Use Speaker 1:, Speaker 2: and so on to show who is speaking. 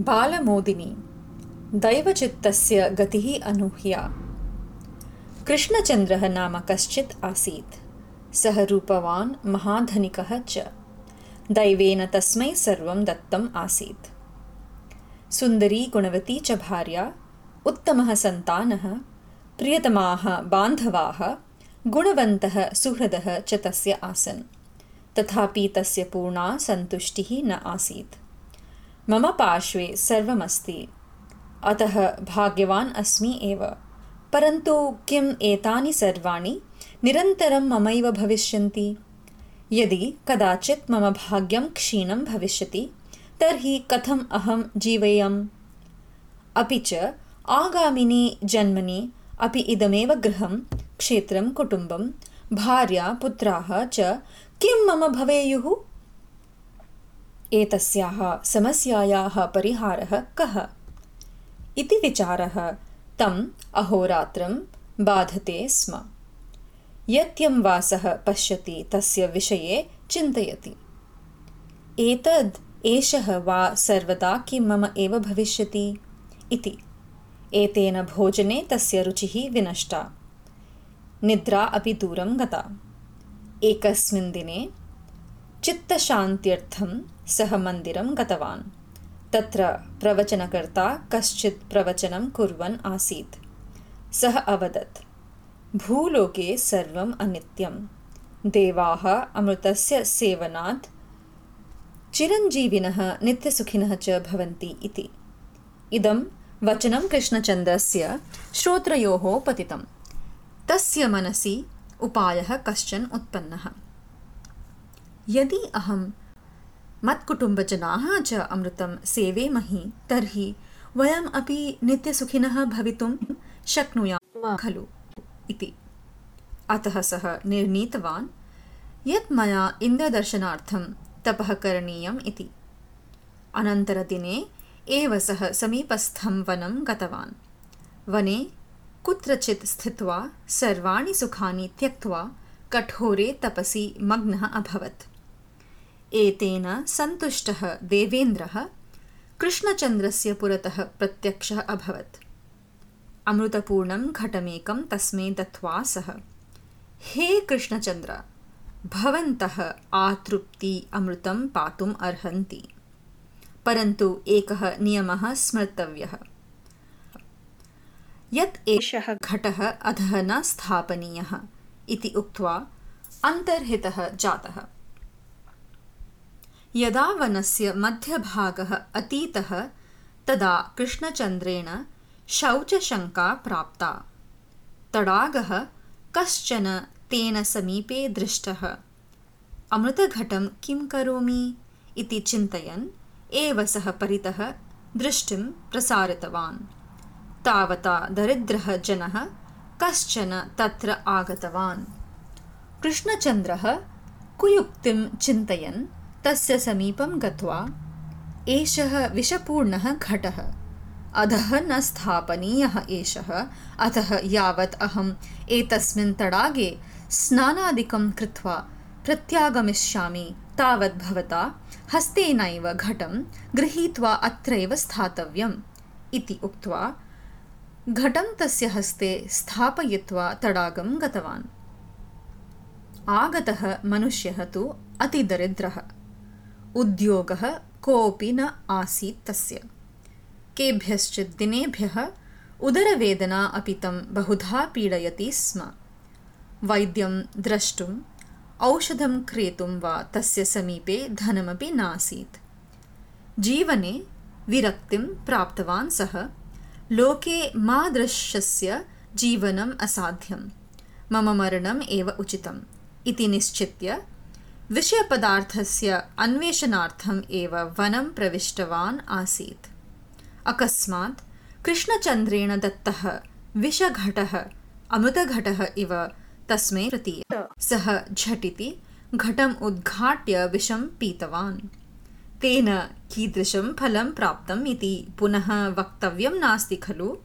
Speaker 1: बालमोदिनी, दैवचित्तस्य गतिः अनूह्या। कृष्णचन्द्रः नाम कश्चित् आसीत्। सः रूपवान् महाधनिकः च। दैवेन तस्मै सर्वं दत्तम् आसीत्। सुन्दरी गुणवती च भार्या, उत्तमः सन्तानः, प्रियतमाः बान्धवाः, गुणवन्तः सुहृदः च तस्य आसन्। तथापि तस्य पूर्णा सन्तुष्टिः न आसीत्। मम पार्श्वे सर्वमस्ति। अतः भाग्यवान् अस्मि एव। परन्तु किम् एतानि सर्वाणि निरन्तरं ममैव भविष्यन्ति? यदि कदाचित् मम भाग्यं क्षीणं भविष्यति तर्हि कथम् अहं जीवेयम्? अपि च आगामिनि जन्मनि अपि इदमेव गृहं क्षेत्रं कुटुम्बं भार्या पुत्राः च किं मम भवेयुः एतस्याः समस्यायाः परिहारः कः? इति विचारः तम् अहोरात्रं बाधते स्म। यत्यं वासः पश्यति तस्य विषये चिन्तयति। एतद् एषः वा सर्वदा किं मम एव भविष्यति इति। एतेन भोजने तस्य रुचिः विनष्टा। निद्रा अपि दूरं गता। एकस्मिन् दिने चित्तशान्त्यर्थं सः मन्दिरं गतवान्। तत्र प्रवचनकर्ता कश्चित् प्रवचनं कुर्वन् आसीत्। सः अवदत्, भूलोके सर्वम् अनित्यं देवाः अमृतस्य सेवनात् चिरञ्जीविनः नित्यसुखिनः च भवन्ति इति। इदं वचनं कृष्णचन्द्रस्य श्रोत्रयोः पतितं तस्य मनसि उपायः कश्चन उत्पन्नः। यदि अहं मत्कुटुम्बजनाः च अमृतं सेवेमहि, तर्हि वयम् अपि नित्यसुखिनः भवितुं शक्नुयामः खलु इति। अतः सः निर्णीतवान्, यत् मया इन्द्रदर्शनार्थं तपः करणीयम् इति। अनन्तरदिने एव सः समीपस्थं वनं गतवान्। वने कुत्रचित् स्थित्वा सर्वाणि सुखानि त्यक्त्वा कठोरे तपसि मग्नः अभवत्। एतेन सन्तुष्टः देवेन्द्रः, कृष्णचन्द्रस्य पुरतः प्रत्यक्षः अभवत्। अमृतपूर्णं घटमेकं तस्मै दत्त्वा सः। हे कृष्णचन्द्र, भवन्तः आतृप्ति अमृतं पातुम् अर्हन्ति। परन्तु एकः नियमः स्मर्तव्यः। यत् एषः घटः अधः न स्थापनीयः इति उक्त्वा अन्तर्हितः जातः। यदा वनस्य मध्यभागः अतीतः तदा कृष्णचन्द्रेण शौचशङ्का प्राप्ता। तडागः कश्चन तेन समीपे दृष्टः। अमृतघटं किं करोमि? इति चिन्तयन् एव सः परितः दृष्टिं प्रसारितवान्। तावता दरिद्रः जनः कश्चन तत्र आगतवान्। कृष्णचन्द्रः कुयुक्तिं चिन्तयन् तस्य समीपं गत्वा एषः विषपूर्णः घटः। अधः न स्थापनीयः एषः। अतः यावत् अहम् एतस्मिन् तडागे स्नानादिकं कृत्वा प्रत्यागमिष्यामि। तावत् भवता हस्तेनैव घटं गृहीत्वा अत्रैव स्थातव्यम् इति उक्त्वा घटं तस्य हस्ते स्थापयित्वा तडागं गतवान्। आगतः मनुष्यः तु अतिदरिद्रः उद्योगः कोऽपि न आसीत् तस्य। केभ्यश्चित् दिनेभ्यः उदरवेदना अपि तं बहुधा पीडयति स्म। वैद्यं द्रष्टुम् औषधं क्रेतुं वा तस्य समीपे धनमपि नासीत्। जीवने विरक्तिं प्राप्तवान् सः। लोके मादृशस्य जीवनम् असाध्यं मम मरणम् एव उचितम् इति निश्चित्य विषयपदार्थस्य अन्वेषणार्थम् एव वनं प्रविष्टवान् आसीत्। अकस्मात् कृष्णचन्द्रेण दत्तः विषघटः, अमृतघटः इव तस्मै प्रतीय सः झटिति घटम् उद्घाट्य विषं पीतवान्। तेन कीदृशं फलं प्राप्तम् इति पुनः वक्तव्यं नास्ति खलु?